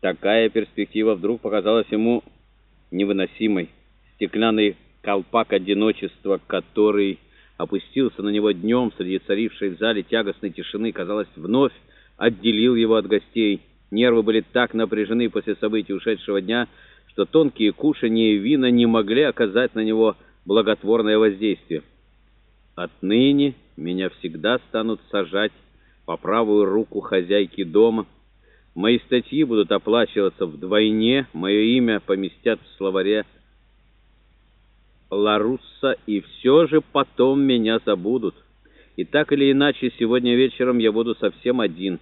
Такая перспектива вдруг показалась ему невыносимой. Стеклянный колпак одиночества, который опустился на него днем среди царившей в зале тягостной тишины, казалось, вновь отделил его от гостей. Нервы были так напряжены после событий ушедшего дня, что тонкие кушанья и вина не могли оказать на него благотворное воздействие. Отныне меня всегда станут сажать по правую руку хозяйки дома. Мои статьи будут оплачиваться вдвойне, мое имя поместят в словаре Ларусса, и все же потом меня забудут. И так или иначе, сегодня вечером я буду совсем один.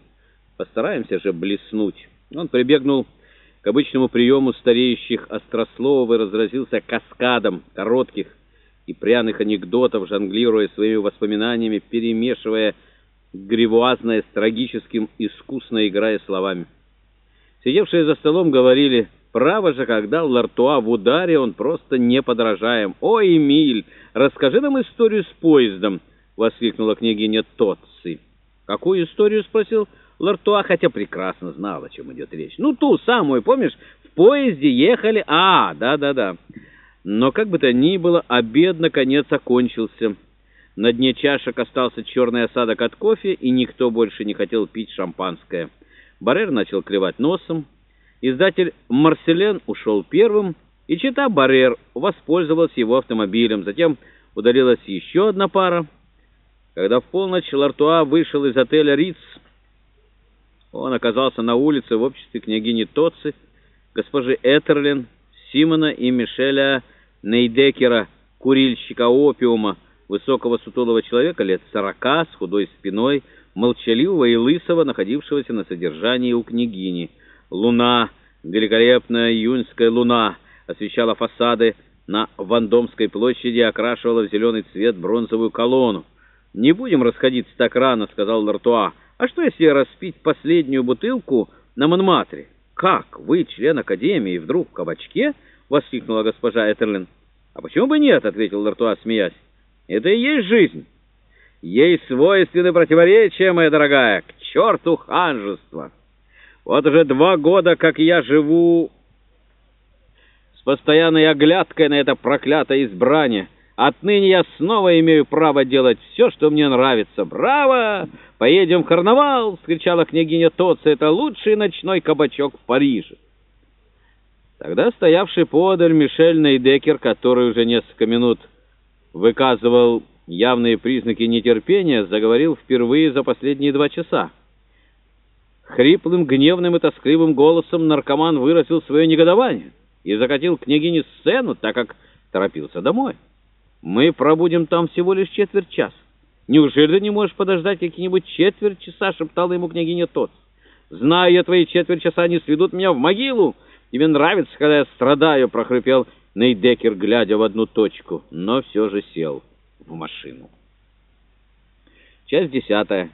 Постараемся же блеснуть. Он прибегнул к обычному приему стареющих острословов и разразился каскадом коротких, и пряных анекдотов, жонглируя своими воспоминаниями, перемешивая гривуазное с трагическим, искусно играя словами. Сидевшие за столом говорили, право же, когда Лартуа в ударе, он просто неподражаем. «Ой, Эмиль, расскажи нам историю с поездом!» — воскликнула княгиня Тотци. «Какую историю?» — спросил Лартуа, хотя прекрасно знал, о чем идет речь. «Ну, ту самую, помнишь, в поезде ехали...» «А, да-да-да». Но как бы то ни было, обед наконец окончился. На дне чашек остался черный осадок от кофе, и никто больше не хотел пить шампанское. Баррер начал клевать носом. Издатель «Марселен» ушел первым, и чита Баррер воспользовалась его автомобилем. Затем удалилась еще одна пара. Когда в полночь Лартуа вышел из отеля «Риц», он оказался на улице в обществе княгини Тоци, госпожи Этерлин, Симона и Мишеля Нейдекера, курильщика опиума, высокого сутулого человека лет сорока, с худой спиной, молчаливого и лысого, находившегося на содержании у княгини. Луна, великолепная июньская луна, освещала фасады на Вандомской площади окрашивала в зеленый цвет бронзовую колонну. «Не будем расходиться так рано», — сказал Лартуа. «А что, если распить последнюю бутылку на Монматре?» «Как? Вы член Академии, вдруг в кабачке?» — воскликнула госпожа Этерлин. «А почему бы нет?» — ответил Лартуа, смеясь. «Это и есть жизнь. Ей свойственны противоречия, моя дорогая, к черту ханжества. Вот уже два года, как я живу с постоянной оглядкой на это проклятое избрание». Отныне я снова имею право делать все, что мне нравится. Браво! Поедем в карнавал!» — скричала княгиня Тоца. «Это лучший ночной кабачок в Париже». Тогда стоявший подаль Мишель Нейдекер, который уже несколько минут выказывал явные признаки нетерпения, заговорил впервые за последние два часа. Хриплым, гневным и тоскливым голосом наркоман выразил свое негодование и закатил княгине сцену, так как торопился домой. Мы пробудем там всего лишь четверть часа. Неужели ты не можешь подождать какие-нибудь четверть часа, шептала ему княгиня Тот. Знаю я, твои четверть часа не сведут меня в могилу. Тебе нравится, когда я страдаю, прохрипел Нейдекер, глядя в одну точку, но все же сел в машину. Часть десятая.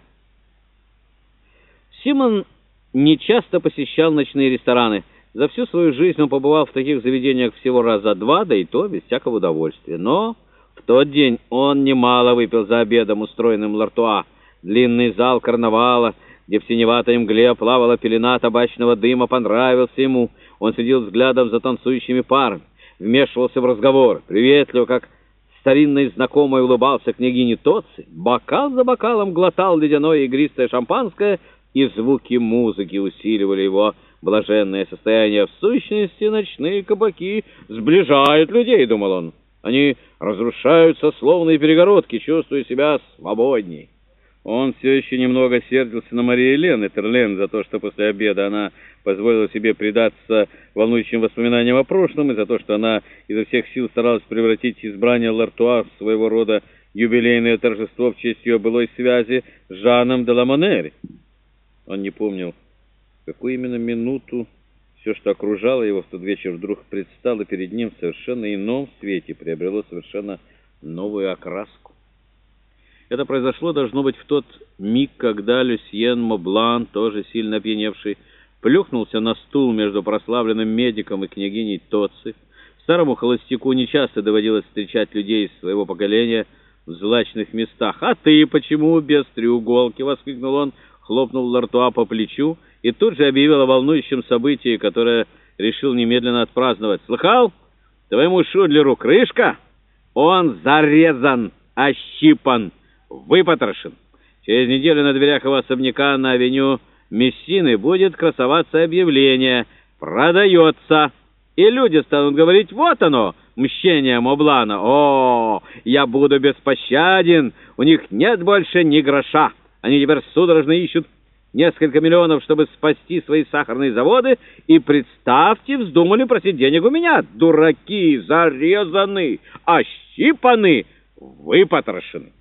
Симон нечасто посещал ночные рестораны. За всю свою жизнь он побывал в таких заведениях всего раза два, да и то без всякого удовольствия. Но в тот день он немало выпил за обедом, устроенным Лартуа. Длинный зал карнавала, где в синеватой мгле плавала пелена табачного дыма, понравился ему. Он следил взглядом за танцующими парами, вмешивался в разговор, приветливо, как старинный знакомый улыбался княгине Тоци, бокал за бокалом глотал ледяное игристое шампанское, и звуки музыки усиливали его блаженное состояние. В сущности, ночные кабаки сближают людей, думал он. Они разрушаются, словно перегородки, чувствуя себя свободней. Он все еще немного сердился на Марию Елену Терлен за то, что после обеда она позволила себе предаться волнующим воспоминаниям о прошлом, и за то, что она изо всех сил старалась превратить избрание Лартуа в своего рода юбилейное торжество в честь ее былой связи с Жаном де Ламонери. Он не помнил, какую именно минуту все, что окружало его в тот вечер, вдруг предстало перед ним в совершенно ином свете, приобрело совершенно новую окраску. Это произошло, должно быть, в тот миг, когда Люсьен Моблан, тоже сильно опьяневший, плюхнулся на стул между прославленным медиком и княгиней Тоци. Старому холостяку нечасто доводилось встречать людей из своего поколения в злачных местах. «А ты почему без треуголки?» — воскликнул он, хлопнул Лартуа по плечу и тут же объявил о волнующем событии, которое решил немедленно отпраздновать. «Слыхал? Твоему Шудлеру крышка? Он зарезан, ощипан, выпотрошен. Через неделю на дверях его особняка на авеню Мессины будет красоваться объявление «Продается». И люди станут говорить «Вот оно, мщение Моблана! О, я буду беспощаден! У них нет больше ни гроша! Они теперь судорожно ищут несколько миллионов, чтобы спасти свои сахарные заводы, и, представьте, вздумали просить денег у меня. Дураки, зарезаны, ощипаны, выпотрошены.